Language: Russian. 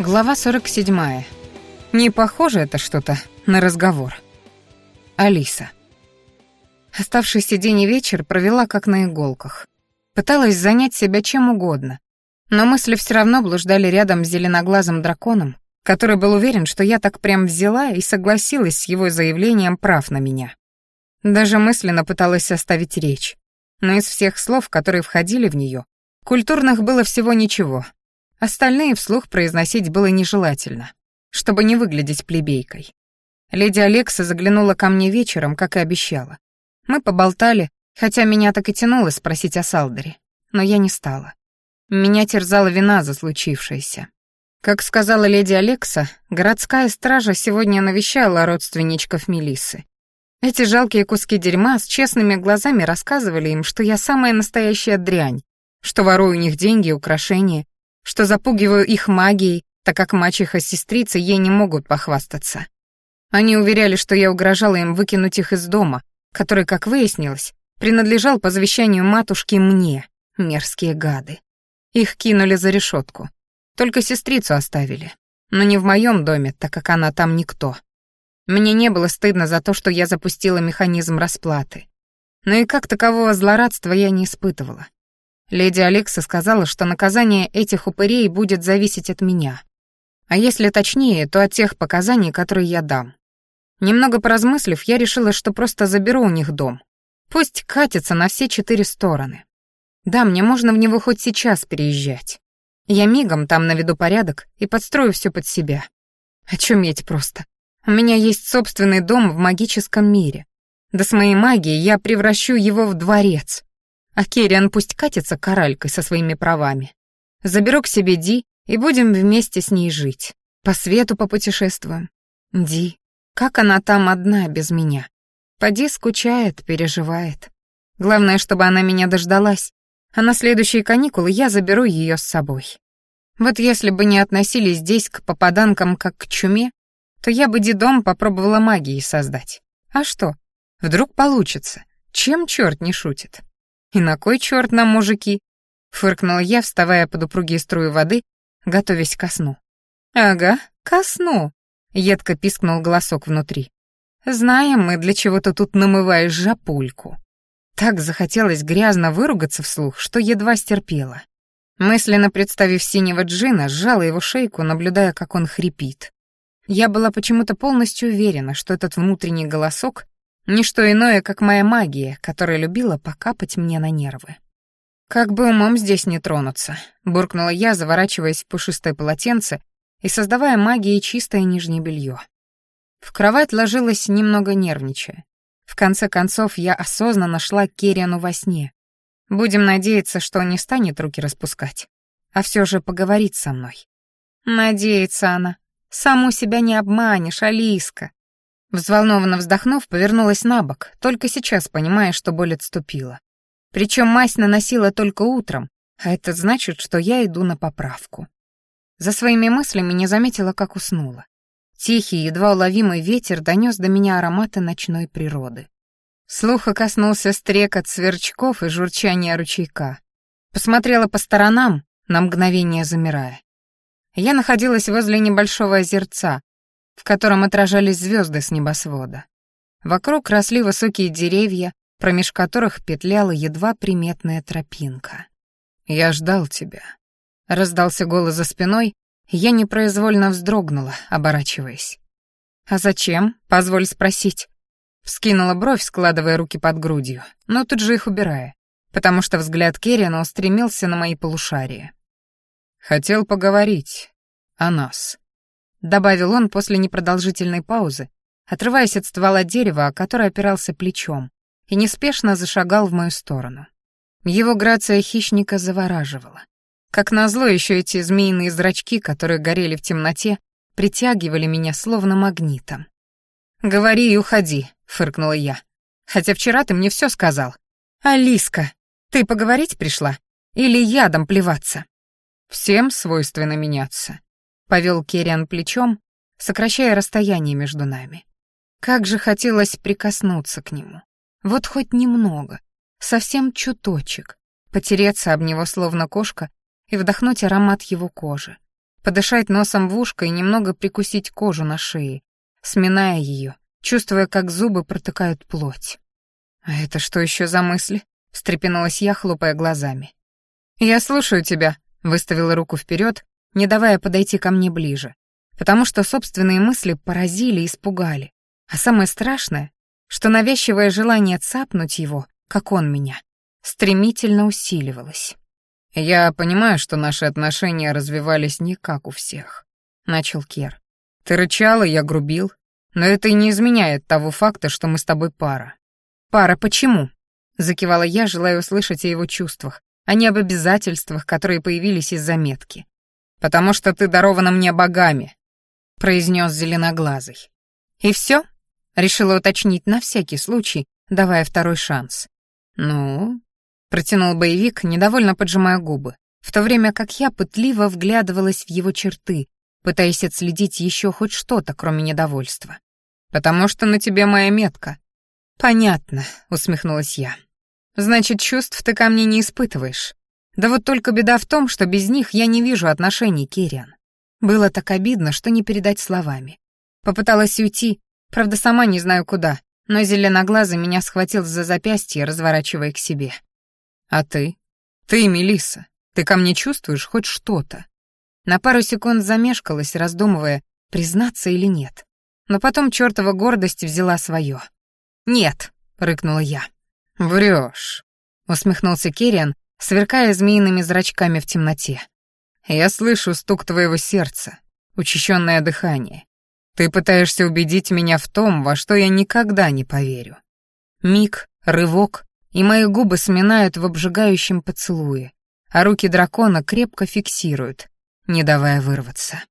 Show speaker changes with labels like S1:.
S1: Глава 47. Не похоже это что-то на разговор. Алиса. Оставшийся день и вечер провела как на иголках. Пыталась занять себя чем угодно, но мысли все равно блуждали рядом с зеленоглазым драконом, который был уверен, что я так прям взяла и согласилась с его заявлением прав на меня. Даже мысленно пыталась составить речь, но из всех слов, которые входили в нее, культурных было всего ничего, Остальные вслух произносить было нежелательно, чтобы не выглядеть плебейкой. Леди Алекса заглянула ко мне вечером, как и обещала. Мы поболтали, хотя меня так и тянуло спросить о Салдере, но я не стала. Меня терзала вина за случившееся. Как сказала леди Алекса, городская стража сегодня навещала родственничков Мелиссы. Эти жалкие куски дерьма с честными глазами рассказывали им, что я самая настоящая дрянь, что ворую у них деньги и украшения, что запугиваю их магией, так как мачеха с сестрицей ей не могут похвастаться. Они уверяли, что я угрожала им выкинуть их из дома, который, как выяснилось, принадлежал по завещанию матушки мне, мерзкие гады. Их кинули за решетку. Только сестрицу оставили. Но не в моем доме, так как она там никто. Мне не было стыдно за то, что я запустила механизм расплаты. Но и как такового злорадства я не испытывала. Леди Алекса сказала, что наказание этих упырей будет зависеть от меня. А если точнее, то от тех показаний, которые я дам. Немного поразмыслив, я решила, что просто заберу у них дом. Пусть катится на все четыре стороны. Да, мне можно в него хоть сейчас переезжать. Я мигом там наведу порядок и подстрою все под себя. О чем ведь просто? У меня есть собственный дом в магическом мире. Да с моей магией я превращу его в дворец. А Керриан пусть катится коралькой со своими правами. Заберу к себе Ди и будем вместе с ней жить. По свету попутешествуем. Ди, как она там одна без меня? Поди скучает, переживает. Главное, чтобы она меня дождалась, а на следующие каникулы я заберу ее с собой. Вот если бы не относились здесь к попаданкам как к чуме, то я бы дедом попробовала магии создать. А что? Вдруг получится. Чем черт не шутит? «И на кой черт нам мужики?» — фыркнула я, вставая под упругие струи воды, готовясь ко сну. «Ага, ко сну», — едко пискнул голосок внутри. «Знаем мы, для чего ты тут намываешь жапульку». Так захотелось грязно выругаться вслух, что едва стерпела. Мысленно представив синего джина, сжала его шейку, наблюдая, как он хрипит. Я была почему-то полностью уверена, что этот внутренний голосок не что иное, как моя магия, которая любила покапать мне на нервы. «Как бы умом здесь не тронуться», — буркнула я, заворачиваясь в пушистое полотенце и создавая магией чистое нижнее белье. В кровать ложилась немного нервничая. В конце концов, я осознанно шла к Кериану во сне. Будем надеяться, что он не станет руки распускать, а все же поговорит со мной. Надеется она. Саму себя не обманешь, Алиска. Взволнованно вздохнув, повернулась на бок, только сейчас понимая, что боль отступила. Причем мазь наносила только утром, а это значит, что я иду на поправку. За своими мыслями не заметила, как уснула. Тихий, едва уловимый ветер донес до меня ароматы ночной природы. Слуха коснулся стрекот сверчков и журчания ручейка. Посмотрела по сторонам, на мгновение замирая. Я находилась возле небольшого озерца, в котором отражались звезды с небосвода. Вокруг росли высокие деревья, промеж которых петляла едва приметная тропинка. «Я ждал тебя», — раздался голос за спиной, и я непроизвольно вздрогнула, оборачиваясь. «А зачем? Позволь спросить». Вскинула бровь, складывая руки под грудью, но тут же их убирая, потому что взгляд Керрина устремился на мои полушария. «Хотел поговорить о нас» добавил он после непродолжительной паузы, отрываясь от ствола дерева, о которое опирался плечом, и неспешно зашагал в мою сторону. Его грация хищника завораживала. Как назло, еще эти змеиные зрачки, которые горели в темноте, притягивали меня словно магнитом. «Говори и уходи», — фыркнула я. «Хотя вчера ты мне все сказал. Алиска, ты поговорить пришла? Или ядом плеваться?» «Всем свойственно меняться», Повел Керриан плечом, сокращая расстояние между нами. Как же хотелось прикоснуться к нему. Вот хоть немного, совсем чуточек, потереться об него словно кошка и вдохнуть аромат его кожи, подышать носом в ушко и немного прикусить кожу на шее, сминая ее, чувствуя, как зубы протыкают плоть. «А это что еще за мысли?» — встрепенулась я, хлопая глазами. «Я слушаю тебя», — выставила руку вперед, не давая подойти ко мне ближе, потому что собственные мысли поразили и испугали. А самое страшное, что навязчивое желание цапнуть его, как он меня, стремительно усиливалось. «Я понимаю, что наши отношения развивались не как у всех», — начал Кер. «Ты рычал и я грубил, но это и не изменяет того факта, что мы с тобой пара». «Пара почему?» — закивала я, желая услышать о его чувствах, а не об обязательствах, которые появились из заметки потому что ты дарована мне богами», — произнес зеленоглазый. «И все?» — решила уточнить на всякий случай, давая второй шанс. «Ну?» — протянул боевик, недовольно поджимая губы, в то время как я пытливо вглядывалась в его черты, пытаясь отследить еще хоть что-то, кроме недовольства. «Потому что на тебе моя метка». «Понятно», — усмехнулась я. «Значит, чувств ты ко мне не испытываешь. Да вот только беда в том, что без них я не вижу отношений, Кириан. Было так обидно, что не передать словами. Попыталась уйти, правда, сама не знаю куда, но зеленоглазый меня схватил за запястье, разворачивая к себе. «А ты? Ты, Мелиса, ты ко мне чувствуешь хоть что-то?» На пару секунд замешкалась, раздумывая, признаться или нет. Но потом чертова гордость взяла свое. «Нет!» — рыкнула я. «Врешь!» — усмехнулся Керриан, сверкая змеиными зрачками в темноте. «Я слышу стук твоего сердца, учащенное дыхание. Ты пытаешься убедить меня в том, во что я никогда не поверю. Миг, рывок, и мои губы сминают в обжигающем поцелуе, а руки дракона крепко фиксируют, не давая вырваться.